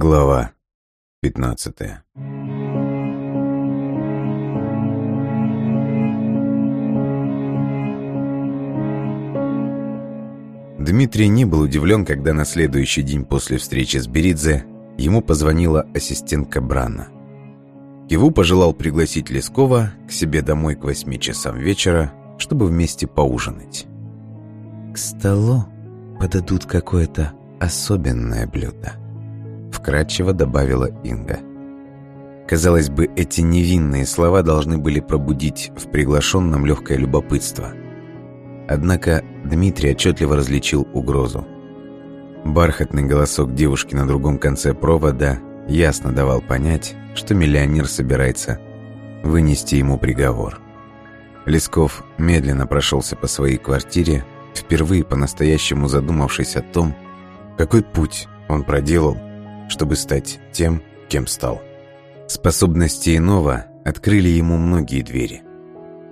Глава 15 Дмитрий не был удивлен, когда на следующий день после встречи с Беридзе ему позвонила ассистентка Брана. Киву пожелал пригласить Лескова к себе домой к восьми часам вечера, чтобы вместе поужинать. «К столу подадут какое-то особенное блюдо», — вкратчиво добавила Инга. Казалось бы, эти невинные слова должны были пробудить в приглашенном легкое любопытство. Однако Дмитрий отчетливо различил угрозу. Бархатный голосок девушки на другом конце провода ясно давал понять, что миллионер собирается вынести ему приговор. Лесков медленно прошелся по своей квартире, впервые по-настоящему задумавшись о том, какой путь он проделал, чтобы стать тем, кем стал. Способности иного открыли ему многие двери.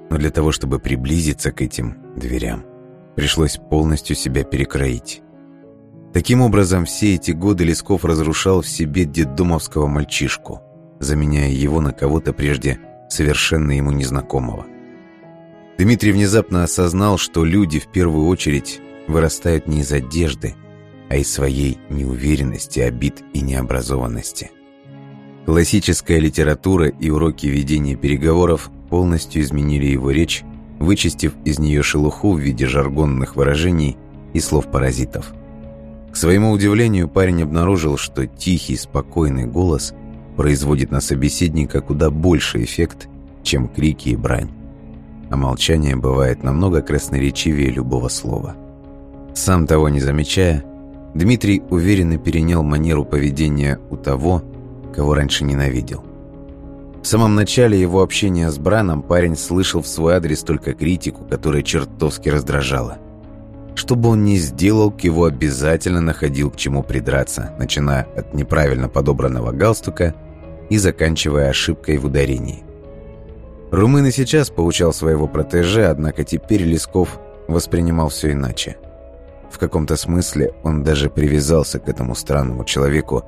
Но для того, чтобы приблизиться к этим дверям, пришлось полностью себя перекроить. Таким образом, все эти годы Лесков разрушал в себе детдомовского мальчишку, заменяя его на кого-то прежде совершенно ему незнакомого. Дмитрий внезапно осознал, что люди в первую очередь вырастают не из одежды, а из своей неуверенности, обид и необразованности. Классическая литература и уроки ведения переговоров полностью изменили его речь, вычистив из нее шелуху в виде жаргонных выражений и слов-паразитов. К своему удивлению, парень обнаружил, что тихий, спокойный голос – производит на собеседника куда больше эффект, чем крики и брань. А молчание бывает намного красноречивее любого слова. Сам того не замечая, Дмитрий уверенно перенял манеру поведения у того, кого раньше ненавидел. В самом начале его общения с Браном парень слышал в свой адрес только критику, которая чертовски раздражала. Что бы он ни сделал, к его обязательно находил к чему придраться, начиная от неправильно подобранного галстука и заканчивая ошибкой в ударении. Румын и сейчас получал своего протеже, однако теперь Лесков воспринимал все иначе. В каком-то смысле он даже привязался к этому странному человеку,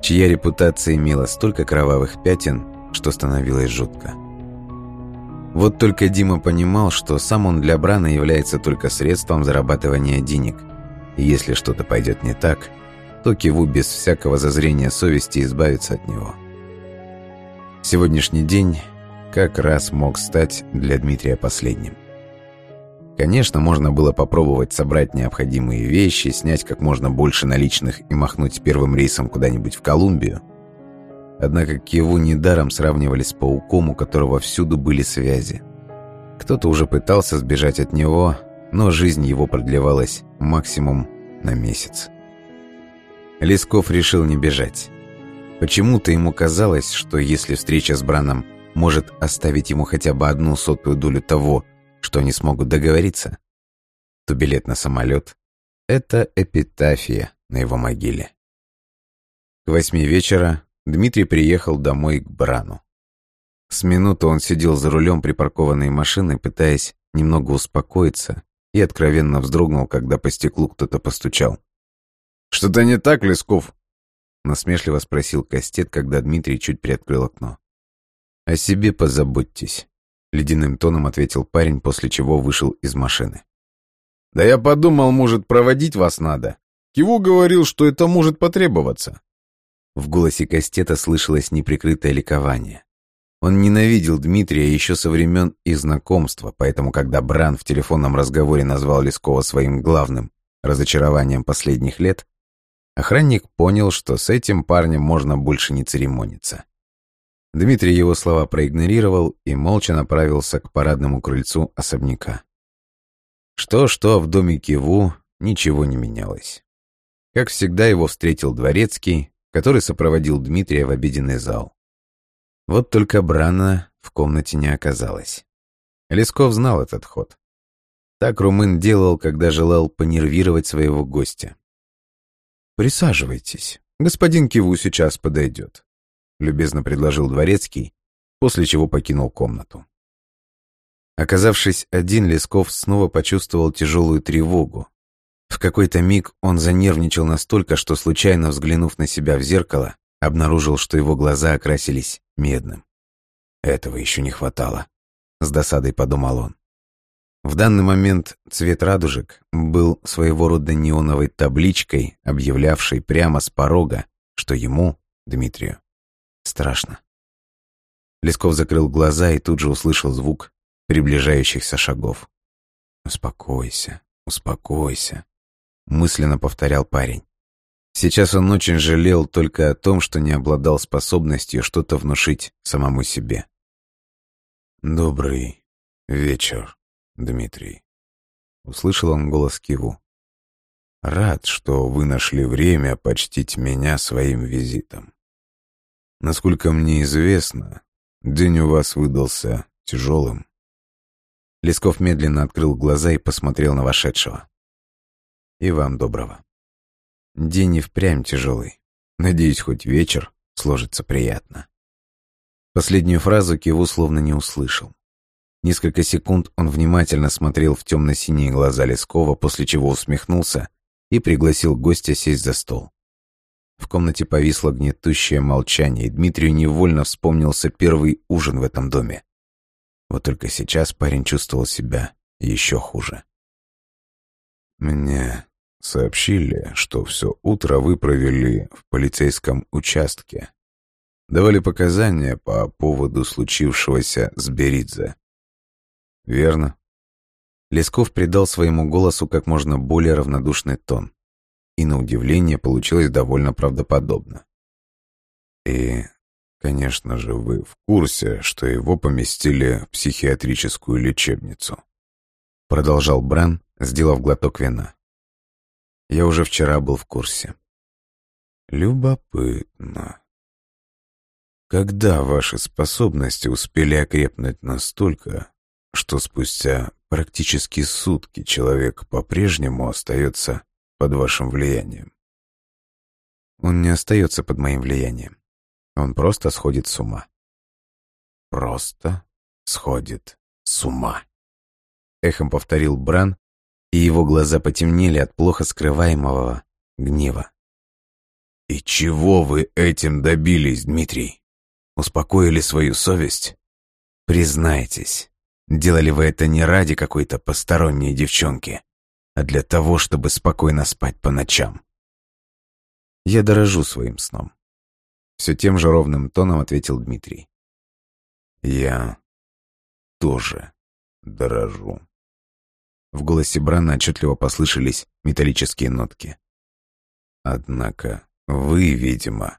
чья репутация имела столько кровавых пятен, что становилось жутко. Вот только Дима понимал, что сам он для Брана является только средством зарабатывания денег, и если что-то пойдет не так, то Киву без всякого зазрения совести избавится от него. Сегодняшний день как раз мог стать для Дмитрия последним. Конечно, можно было попробовать собрать необходимые вещи, снять как можно больше наличных и махнуть первым рейсом куда-нибудь в Колумбию. Однако Киеву недаром сравнивали с пауком, у которого всюду были связи. Кто-то уже пытался сбежать от него, но жизнь его продлевалась максимум на месяц. Лесков решил не бежать. Почему-то ему казалось, что если встреча с Браном может оставить ему хотя бы одну сотую долю того, что они смогут договориться, то билет на самолет — это эпитафия на его могиле. К восьми вечера Дмитрий приехал домой к Брану. С минуту он сидел за рулем припаркованной машины, пытаясь немного успокоиться, и откровенно вздрогнул, когда по стеклу кто-то постучал. «Что-то не так, Лесков?» Насмешливо спросил Кастет, когда Дмитрий чуть приоткрыл окно. «О себе позаботьтесь», — ледяным тоном ответил парень, после чего вышел из машины. «Да я подумал, может, проводить вас надо. Киву говорил, что это может потребоваться». В голосе Кастета слышалось неприкрытое ликование. Он ненавидел Дмитрия еще со времен их знакомства, поэтому когда Бран в телефонном разговоре назвал Лескова своим главным разочарованием последних лет, Охранник понял, что с этим парнем можно больше не церемониться. Дмитрий его слова проигнорировал и молча направился к парадному крыльцу особняка. Что-что в доме Киву ничего не менялось. Как всегда его встретил дворецкий, который сопроводил Дмитрия в обеденный зал. Вот только Брана в комнате не оказалось. Лесков знал этот ход. Так румын делал, когда желал понервировать своего гостя. «Присаживайтесь. Господин Киву сейчас подойдет», — любезно предложил дворецкий, после чего покинул комнату. Оказавшись один, Лесков снова почувствовал тяжелую тревогу. В какой-то миг он занервничал настолько, что, случайно взглянув на себя в зеркало, обнаружил, что его глаза окрасились медным. Этого еще не хватало, с досадой подумал он. В данный момент цвет радужек был своего рода неоновой табличкой, объявлявшей прямо с порога, что ему, Дмитрию, страшно. Лесков закрыл глаза и тут же услышал звук приближающихся шагов. «Успокойся, успокойся», — мысленно повторял парень. Сейчас он очень жалел только о том, что не обладал способностью что-то внушить самому себе. «Добрый вечер», Дмитрий. Услышал он голос Киву. Рад, что вы нашли время почтить меня своим визитом. Насколько мне известно, день у вас выдался тяжелым. Лесков медленно открыл глаза и посмотрел на вошедшего. И вам доброго. День и впрямь тяжелый. Надеюсь, хоть вечер сложится приятно. Последнюю фразу Киву словно не услышал. Несколько секунд он внимательно смотрел в темно-синие глаза Лескова, после чего усмехнулся и пригласил гостя сесть за стол. В комнате повисло гнетущее молчание, и Дмитрию невольно вспомнился первый ужин в этом доме. Вот только сейчас парень чувствовал себя еще хуже. «Мне сообщили, что все утро вы провели в полицейском участке. Давали показания по поводу случившегося с Беридзе. «Верно». Лесков придал своему голосу как можно более равнодушный тон. И на удивление получилось довольно правдоподобно. «И, конечно же, вы в курсе, что его поместили в психиатрическую лечебницу», продолжал Бран, сделав глоток вина. «Я уже вчера был в курсе». «Любопытно», когда ваши способности успели окрепнуть настолько, что спустя практически сутки человек по-прежнему остается под вашим влиянием. Он не остается под моим влиянием. Он просто сходит с ума. Просто сходит с ума. Эхом повторил Бран, и его глаза потемнели от плохо скрываемого гнева. «И чего вы этим добились, Дмитрий? Успокоили свою совесть? Признайтесь, Делали вы это не ради какой-то посторонней девчонки, а для того, чтобы спокойно спать по ночам. Я дорожу своим сном. Все тем же ровным тоном ответил Дмитрий. Я тоже дорожу. В голосе Брана отчетливо послышались металлические нотки. Однако вы, видимо,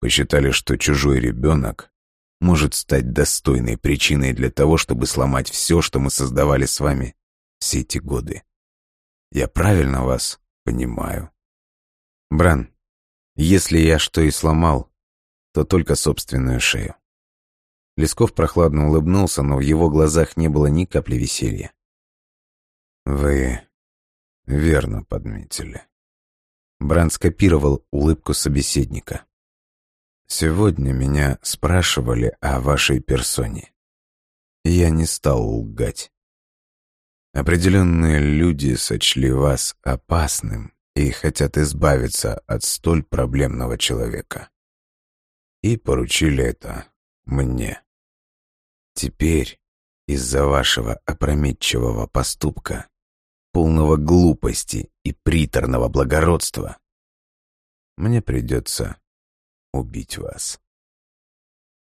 посчитали, что чужой ребенок может стать достойной причиной для того, чтобы сломать все, что мы создавали с вами все эти годы. Я правильно вас понимаю? Бран, если я что и сломал, то только собственную шею. Лесков прохладно улыбнулся, но в его глазах не было ни капли веселья. «Вы верно подметили». Бран скопировал улыбку собеседника. Сегодня меня спрашивали о вашей персоне. Я не стал лгать. Определенные люди сочли вас опасным и хотят избавиться от столь проблемного человека. И поручили это мне. Теперь из-за вашего опрометчивого поступка, полного глупости и приторного благородства, мне придется убить вас.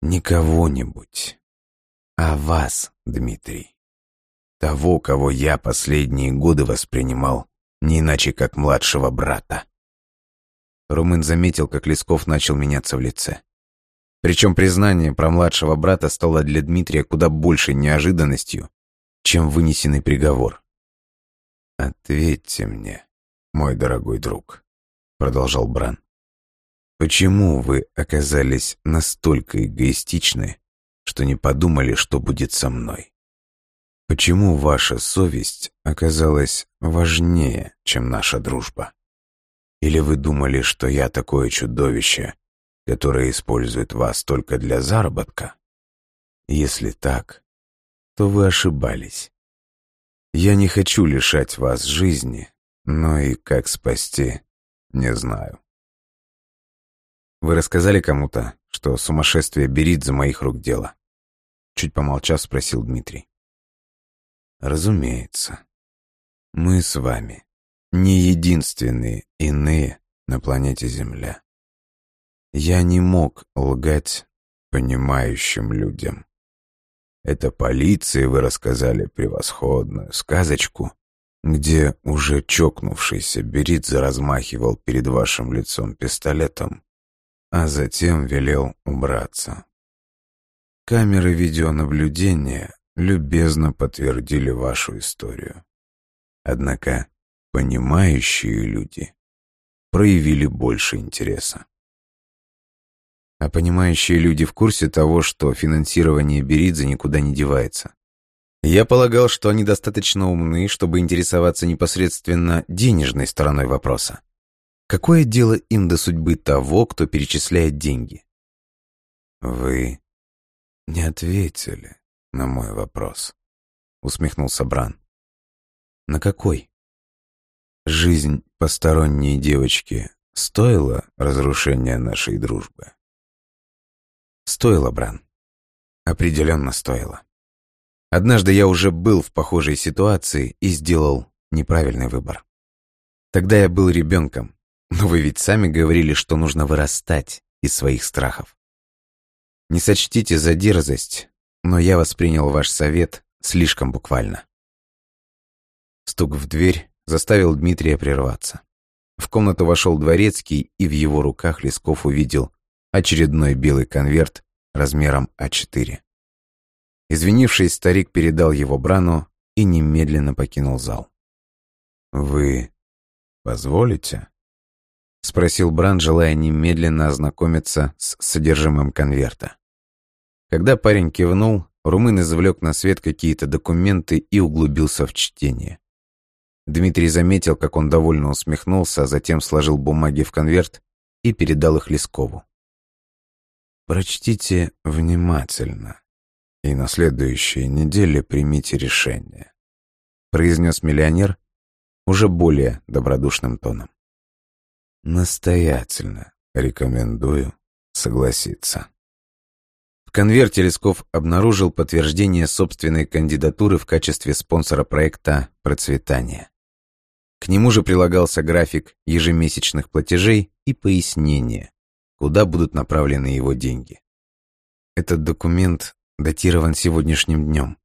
Не кого-нибудь, а вас, Дмитрий. Того, кого я последние годы воспринимал не иначе, как младшего брата. Румын заметил, как Лесков начал меняться в лице. Причем признание про младшего брата стало для Дмитрия куда большей неожиданностью, чем вынесенный приговор. «Ответьте мне, мой дорогой друг», — продолжал Бран. Почему вы оказались настолько эгоистичны, что не подумали, что будет со мной? Почему ваша совесть оказалась важнее, чем наша дружба? Или вы думали, что я такое чудовище, которое использует вас только для заработка? Если так, то вы ошибались. Я не хочу лишать вас жизни, но и как спасти, не знаю. Вы рассказали кому-то, что сумасшествие Беридзе моих рук дело?» Чуть помолчав, спросил Дмитрий. «Разумеется. Мы с вами не единственные иные на планете Земля. Я не мог лгать понимающим людям. Это полиции вы рассказали превосходную сказочку, где уже чокнувшийся Беридзе размахивал перед вашим лицом пистолетом, а затем велел убраться. Камеры видеонаблюдения любезно подтвердили вашу историю. Однако понимающие люди проявили больше интереса. А понимающие люди в курсе того, что финансирование Беридзе никуда не девается. Я полагал, что они достаточно умны, чтобы интересоваться непосредственно денежной стороной вопроса. Какое дело им до судьбы того, кто перечисляет деньги? Вы не ответили на мой вопрос, усмехнулся Бран. На какой? Жизнь посторонней девочки стоила разрушения нашей дружбы? Стоило, Бран. Определенно стоило. Однажды я уже был в похожей ситуации и сделал неправильный выбор. Тогда я был ребенком, но вы ведь сами говорили, что нужно вырастать из своих страхов. Не сочтите за дерзость, но я воспринял ваш совет слишком буквально. Стук в дверь заставил Дмитрия прерваться. В комнату вошел дворецкий, и в его руках Лесков увидел очередной белый конверт размером А4. Извинившись, старик передал его Брану и немедленно покинул зал. «Вы позволите?» — спросил Бран, желая немедленно ознакомиться с содержимым конверта. Когда парень кивнул, румын извлек на свет какие-то документы и углубился в чтение. Дмитрий заметил, как он довольно усмехнулся, а затем сложил бумаги в конверт и передал их Лескову. Прочтите внимательно и на следующей неделе примите решение, произнес миллионер уже более добродушным тоном. Настоятельно рекомендую согласиться. Конверте Лесков обнаружил подтверждение собственной кандидатуры в качестве спонсора проекта «Процветание». К нему же прилагался график ежемесячных платежей и пояснение, куда будут направлены его деньги. Этот документ датирован сегодняшним днем,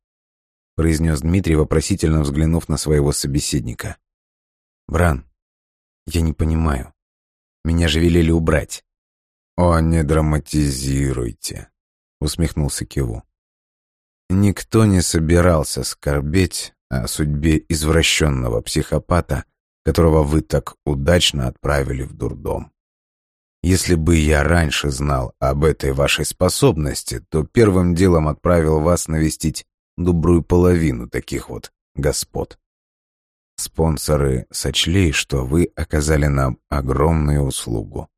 произнес Дмитрий, вопросительно взглянув на своего собеседника. Бран, я не понимаю. Меня же велели убрать. О, не драматизируйте, усмехнулся Киву. Никто не собирался скорбеть о судьбе извращенного психопата, которого вы так удачно отправили в дурдом. Если бы я раньше знал об этой вашей способности, то первым делом отправил вас навестить добрую половину таких вот господ. Спонсоры сочли, что вы оказали нам огромную услугу.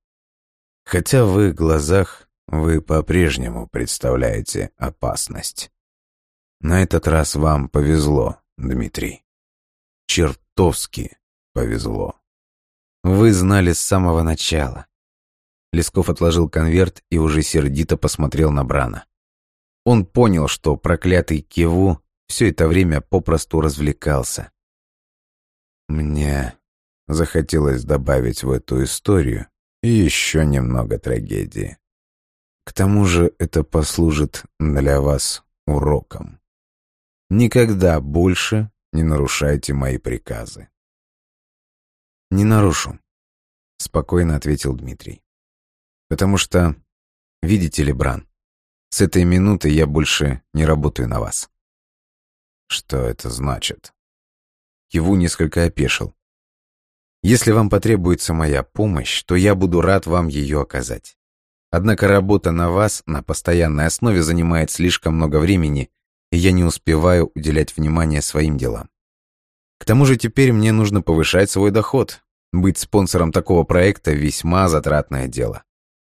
Хотя в их глазах вы по-прежнему представляете опасность. На этот раз вам повезло, Дмитрий. Чертовски повезло. Вы знали с самого начала. Лесков отложил конверт и уже сердито посмотрел на Брана. Он понял, что проклятый Киву все это время попросту развлекался. Мне захотелось добавить в эту историю еще немного трагедии. К тому же это послужит для вас уроком. Никогда больше не нарушайте мои приказы. «Не нарушу», — спокойно ответил Дмитрий. Потому что, видите ли, Бран, с этой минуты я больше не работаю на вас. Что это значит? Киву несколько опешил. Если вам потребуется моя помощь, то я буду рад вам ее оказать. Однако работа на вас на постоянной основе занимает слишком много времени, и я не успеваю уделять внимание своим делам. К тому же теперь мне нужно повышать свой доход. Быть спонсором такого проекта весьма затратное дело.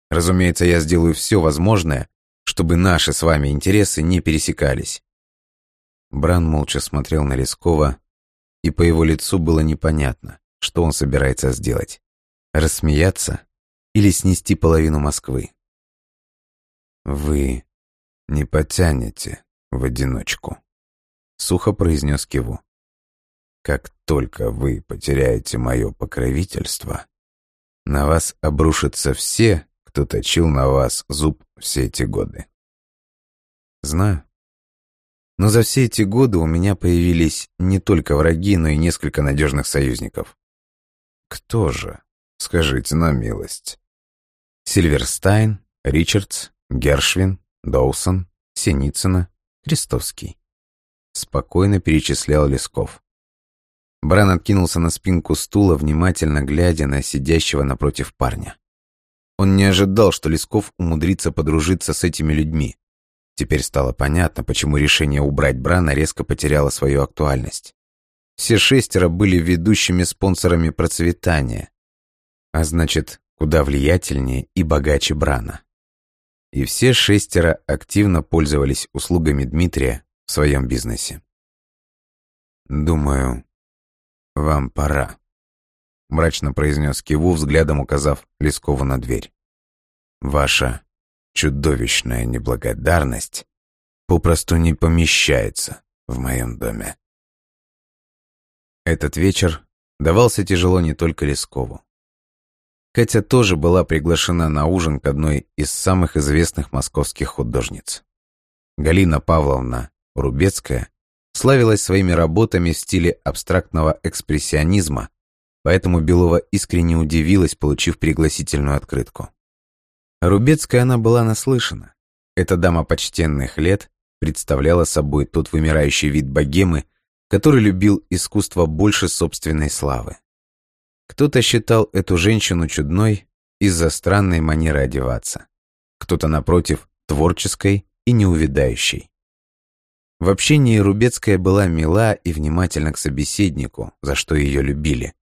Разумеется, я сделаю все возможное, чтобы наши с вами интересы не пересекались. Бран молча смотрел на Лескова, и по его лицу было непонятно, что он собирается сделать. Рассмеяться или снести половину Москвы. «Вы не потянете в одиночку», — сухо произнес Киву. «Как только вы потеряете мое покровительство, на вас обрушатся все, кто точил на вас зуб все эти годы». «Знаю. Но за все эти годы у меня появились не только враги, но и несколько надежных союзников». «Кто же? Скажите на милость». Сильверстайн, Ричардс, Гершвин, Доусон, Синицына, Крестовский. Спокойно перечислял Лесков. Бран откинулся на спинку стула, внимательно глядя на сидящего напротив парня. Он не ожидал, что Лесков умудрится подружиться с этими людьми. Теперь стало понятно, почему решение убрать Брана резко потеряло свою актуальность. Все шестеро были ведущими спонсорами процветания. А значит, куда влиятельнее и богаче Брана. И все шестеро активно пользовались услугами Дмитрия в своем бизнесе. «Думаю, вам пора», — мрачно произнес Киву, взглядом указав Лескову на дверь. «Ваша чудовищная неблагодарность попросту не помещается в моем доме». Этот вечер давался тяжело не только Лескову. Катя тоже была приглашена на ужин к одной из самых известных московских художниц. Галина Павловна Рубецкая славилась своими работами в стиле абстрактного экспрессионизма, поэтому Белова искренне удивилась, получив пригласительную открытку. Рубецкая она была наслышана. Эта дама почтенных лет представляла собой тот вымирающий вид богемы, который любил искусство больше собственной славы. Кто-то считал эту женщину чудной из-за странной манеры одеваться. Кто-то, напротив, творческой и неувядающей. В общении Рубецкая была мила и внимательна к собеседнику, за что ее любили.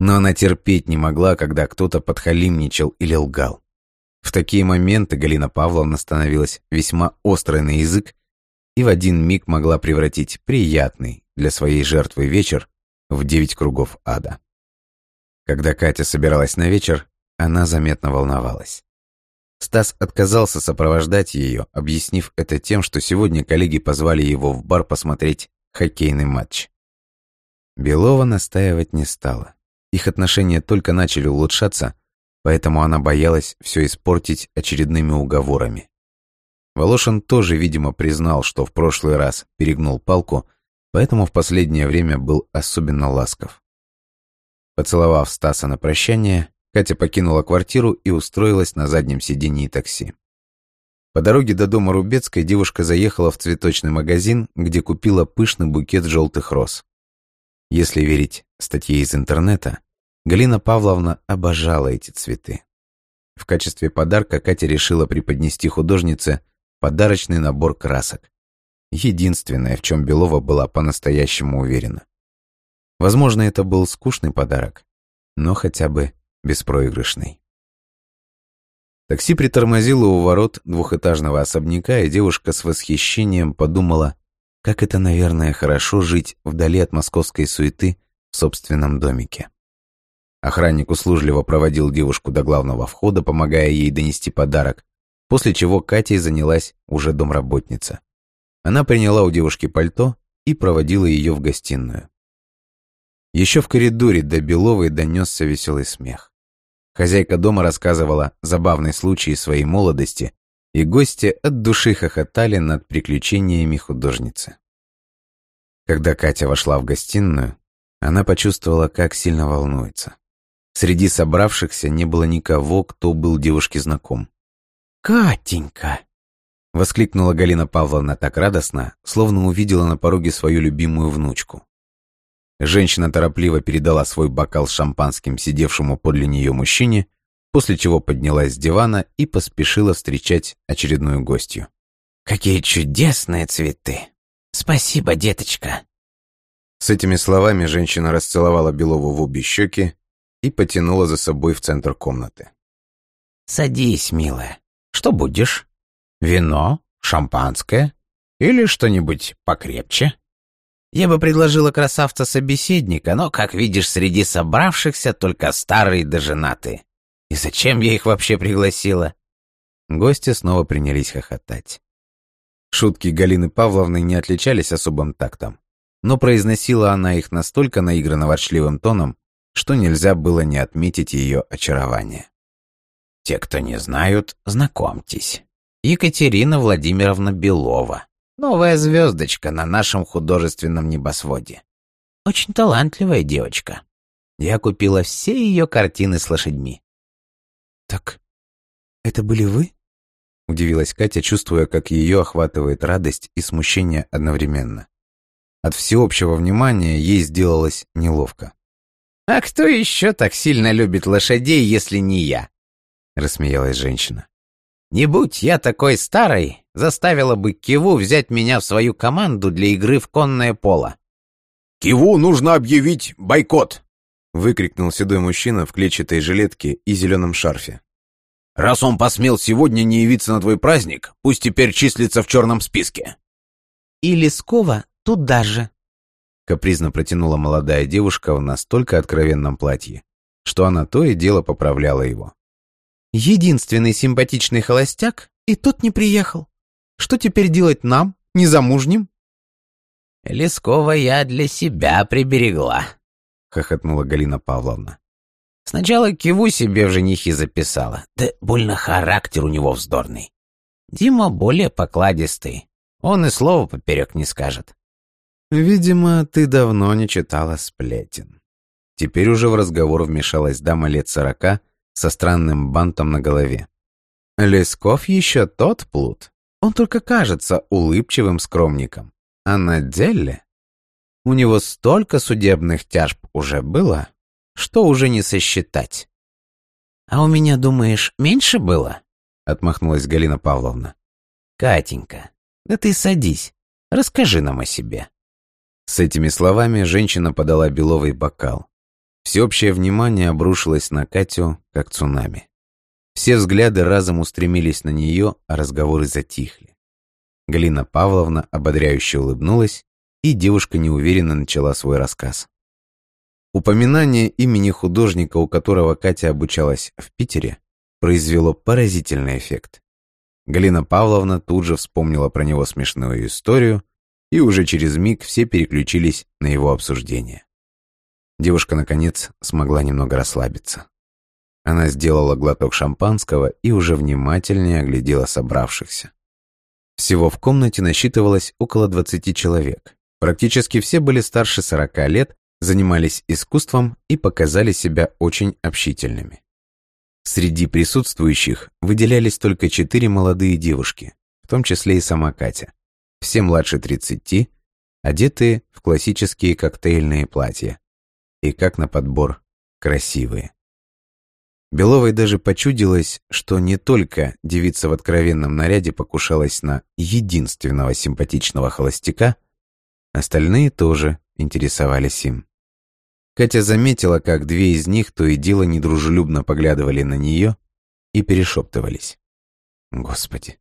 Но она терпеть не могла, когда кто-то подхалимничал или лгал. В такие моменты Галина Павловна становилась весьма острой на язык и в один миг могла превратить приятный для своей жертвы вечер в девять кругов ада. Когда Катя собиралась на вечер, она заметно волновалась. Стас отказался сопровождать ее, объяснив это тем, что сегодня коллеги позвали его в бар посмотреть хоккейный матч. Белова настаивать не стала. Их отношения только начали улучшаться, поэтому она боялась все испортить очередными уговорами. Волошин тоже, видимо, признал, что в прошлый раз перегнул палку, поэтому в последнее время был особенно ласков. Поцеловав Стаса на прощание, Катя покинула квартиру и устроилась на заднем сидении такси. По дороге до дома Рубецкой девушка заехала в цветочный магазин, где купила пышный букет желтых роз. Если верить статье из интернета, Галина Павловна обожала эти цветы. В качестве подарка Катя решила преподнести художнице подарочный набор красок. Единственное, в чем Белова была по-настоящему уверена. Возможно, это был скучный подарок, но хотя бы беспроигрышный. Такси притормозило у ворот двухэтажного особняка, и девушка с восхищением подумала, как это, наверное, хорошо жить вдали от московской суеты в собственном домике. Охранник услужливо проводил девушку до главного входа, помогая ей донести подарок, после чего Катей занялась уже домработница. Она приняла у девушки пальто и проводила ее в гостиную. Еще в коридоре до Беловой донесся веселый смех. Хозяйка дома рассказывала забавный случай своей молодости, и гости от души хохотали над приключениями художницы. Когда Катя вошла в гостиную, она почувствовала, как сильно волнуется. Среди собравшихся не было никого, кто был девушке знаком. «Катенька!» — воскликнула Галина Павловна так радостно, словно увидела на пороге свою любимую внучку. Женщина торопливо передала свой бокал с шампанским сидевшему подле нее мужчине, после чего поднялась с дивана и поспешила встречать очередную гостью. «Какие чудесные цветы! Спасибо, деточка!» С этими словами женщина расцеловала Белову в обе щеки и потянула за собой в центр комнаты. «Садись, милая. Что будешь? Вино? Шампанское? Или что-нибудь покрепче?» Я бы предложила красавца-собеседника, но, как видишь, среди собравшихся только старые да женатые. И зачем я их вообще пригласила?» Гости снова принялись хохотать. Шутки Галины Павловны не отличались особым тактом, но произносила она их настолько наигранно ворчливым тоном, что нельзя было не отметить ее очарование. «Те, кто не знают, знакомьтесь. Екатерина Владимировна Белова, новая звездочка на нашем художественном небосводе. Очень талантливая девочка. Я купила все ее картины с лошадьми». «Так это были вы?» Удивилась Катя, чувствуя, как ее охватывает радость и смущение одновременно. От всеобщего внимания ей сделалось неловко. «А кто еще так сильно любит лошадей, если не я?» Рассмеялась женщина. «Не будь я такой старой, заставила бы Киву взять меня в свою команду для игры в конное поло». «Киву нужно объявить бойкот!» выкрикнул седой мужчина в клетчатой жилетке и зеленом шарфе. Раз он посмел сегодня не явиться на твой праздник, пусть теперь числится в черном списке». «И Лескова туда же», — капризно протянула молодая девушка в настолько откровенном платье, что она то и дело поправляла его. «Единственный симпатичный холостяк, и тот не приехал. Что теперь делать нам, незамужним?» «Лескова я для себя приберегла», — хохотнула Галина Павловна. Сначала Киву себе в женихи записала, да больно характер у него вздорный. Дима более покладистый, он и слова поперек не скажет. Видимо, ты давно не читала сплетен. Теперь уже в разговор вмешалась дама лет сорока со странным бантом на голове. Лесков еще тот плут. Он только кажется улыбчивым скромником. А на деле у него столько судебных тяжб уже было, что уже не сосчитать. «А у меня, думаешь, меньше было?» — отмахнулась Галина Павловна. «Катенька, да ты садись, расскажи нам о себе». С этими словами женщина подала Беловой бокал. Всеобщее внимание обрушилось на Катю, как цунами. Все взгляды разом устремились на нее, а разговоры затихли. Галина Павловна ободряюще улыбнулась, и девушка неуверенно начала свой рассказ. Упоминание имени художника, у которого Катя обучалась в Питере, произвело поразительный эффект. Галина Павловна тут же вспомнила про него смешную историю, и уже через миг все переключились на его обсуждение. Девушка, наконец, смогла немного расслабиться. Она сделала глоток шампанского и уже внимательнее оглядела собравшихся. Всего в комнате насчитывалось около 20 человек. Практически все были старше 40 лет занимались искусством и показали себя очень общительными. Среди присутствующих выделялись только четыре молодые девушки, в том числе и сама Катя. Все младше 30, одетые в классические коктейльные платья. И как на подбор, красивые. Беловой даже почудилось, что не только девица в откровенном наряде покушалась на единственного симпатичного холостяка, остальные тоже интересовались им. Катя заметила, как две из них то и дело недружелюбно поглядывали на нее и перешептывались. Господи,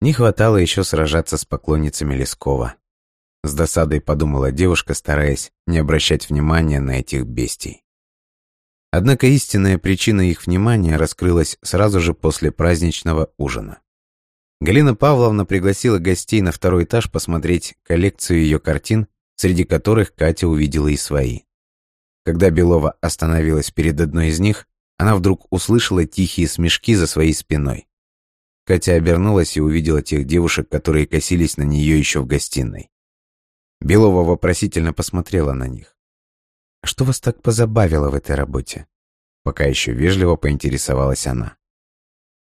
не хватало еще сражаться с поклонницами Лескова. С досадой подумала девушка, стараясь не обращать внимания на этих бестий. Однако истинная причина их внимания раскрылась сразу же после праздничного ужина. Галина Павловна пригласила гостей на второй этаж посмотреть коллекцию ее картин, среди которых Катя увидела и свои. Когда Белова остановилась перед одной из них, она вдруг услышала тихие смешки за своей спиной. Катя обернулась и увидела тех девушек, которые косились на нее еще в гостиной. Белова вопросительно посмотрела на них. «Что вас так позабавило в этой работе?» Пока еще вежливо поинтересовалась она.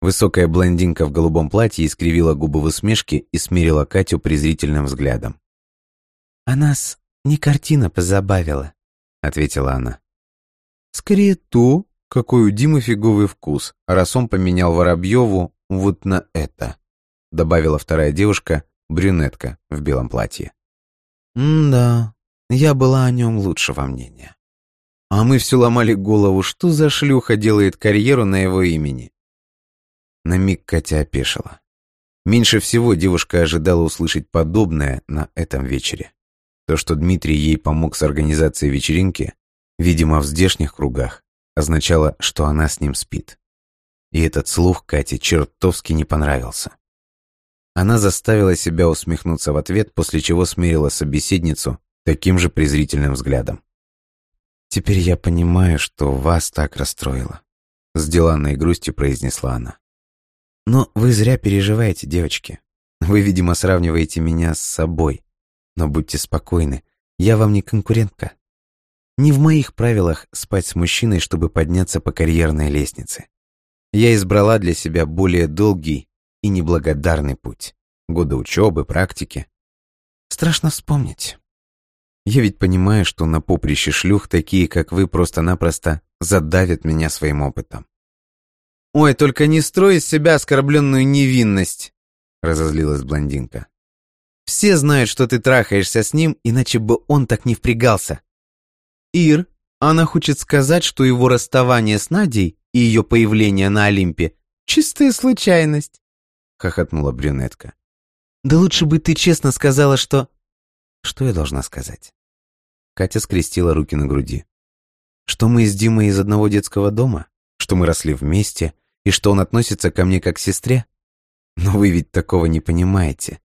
Высокая блондинка в голубом платье искривила губы в усмешке и смирила Катю презрительным взглядом. «А нас не картина позабавила», — ответила она. «Скорее то, какой у Димы фиговый вкус, раз он поменял Воробьеву вот на это», — добавила вторая девушка, брюнетка в белом платье. «Да, я была о нем лучшего мнения». А мы все ломали голову, что за шлюха делает карьеру на его имени. На миг Катя опешила. Меньше всего девушка ожидала услышать подобное на этом вечере. То, что Дмитрий ей помог с организацией вечеринки, видимо, в здешних кругах, означало, что она с ним спит. И этот слух Кате чертовски не понравился. Она заставила себя усмехнуться в ответ, после чего смирила собеседницу таким же презрительным взглядом. «Теперь я понимаю, что вас так расстроило», — с деланной грустью произнесла она. «Но вы зря переживаете, девочки. Вы, видимо, сравниваете меня с собой. Но будьте спокойны, я вам не конкурентка. Не в моих правилах спать с мужчиной, чтобы подняться по карьерной лестнице. Я избрала для себя более долгий и неблагодарный путь. Годы учебы, практики. Страшно вспомнить. Я ведь понимаю, что на поприще шлюх такие, как вы, просто-напросто задавят меня своим опытом. «Ой, только не строй из себя оскорбленную невинность!» — разозлилась блондинка. «Все знают, что ты трахаешься с ним, иначе бы он так не впрягался. Ир, она хочет сказать, что его расставание с Надей и ее появление на Олимпе — чистая случайность», — хохотнула брюнетка. «Да лучше бы ты честно сказала, что...» «Что я должна сказать?» Катя скрестила руки на груди. «Что мы с Димой из одного детского дома? Что мы росли вместе? И что он относится ко мне как к сестре? Но вы ведь такого не понимаете.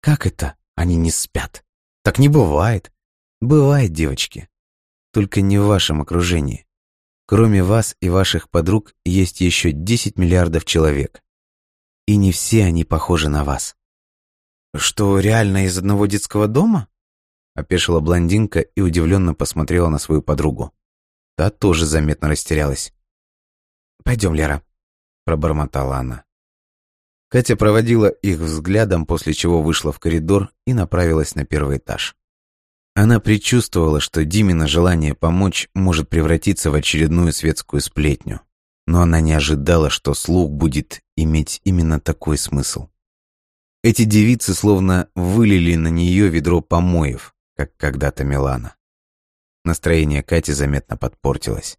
Как это? Они не спят. Так не бывает. Бывает, девочки. Только не в вашем окружении. Кроме вас и ваших подруг есть еще 10 миллиардов человек. И не все они похожи на вас. Что, реально из одного детского дома? Опешила блондинка и удивленно посмотрела на свою подругу. Та тоже заметно растерялась. «Пойдем, Лера», — пробормотала она. Катя проводила их взглядом, после чего вышла в коридор и направилась на первый этаж. Она предчувствовала, что Димина желание помочь может превратиться в очередную светскую сплетню, но она не ожидала, что слух будет иметь именно такой смысл. Эти девицы словно вылили на нее ведро помоев, как когда-то Милана. Настроение Кати заметно подпортилось.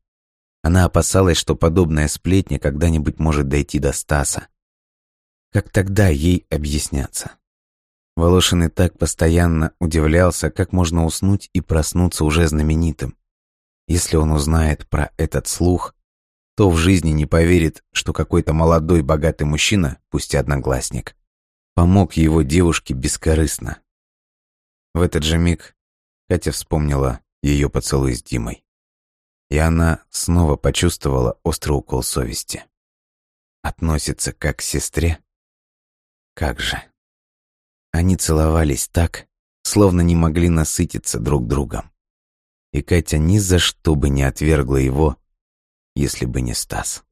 Она опасалась, что подобная сплетня когда-нибудь может дойти до Стаса. Как тогда ей объясняться? Волошин и так постоянно удивлялся, как можно уснуть и проснуться уже знаменитым. Если он узнает про этот слух, то в жизни не поверит, что какой-то молодой богатый мужчина, пусть и одногласник, помог его девушке бескорыстно. В этот же миг Катя вспомнила ее поцелуй с Димой. И она снова почувствовала острый укол совести. Относится как к сестре? Как же. Они целовались так, словно не могли насытиться друг другом. И Катя ни за что бы не отвергла его, если бы не Стас.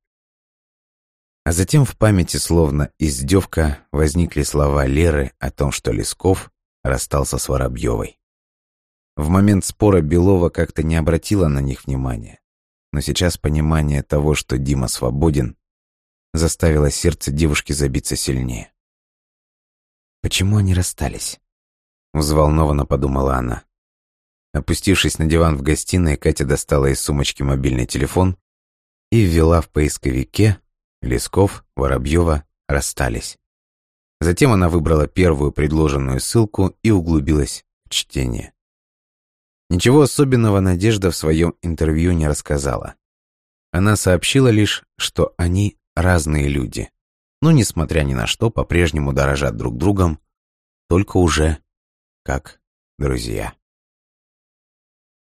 А затем в памяти, словно издевка, возникли слова Леры о том, что Лесков расстался с Воробьевой. В момент спора Белова как-то не обратила на них внимания, но сейчас понимание того, что Дима свободен, заставило сердце девушки забиться сильнее. Почему они расстались? Взволнованно подумала она. Опустившись на диван в гостиной, Катя достала из сумочки мобильный телефон и ввела в поисковике Лесков, Воробьева расстались. Затем она выбрала первую предложенную ссылку и углубилась в чтение. Ничего особенного Надежда в своем интервью не рассказала. Она сообщила лишь, что они разные люди но, несмотря ни на что, по-прежнему дорожат друг другом, только уже как друзья.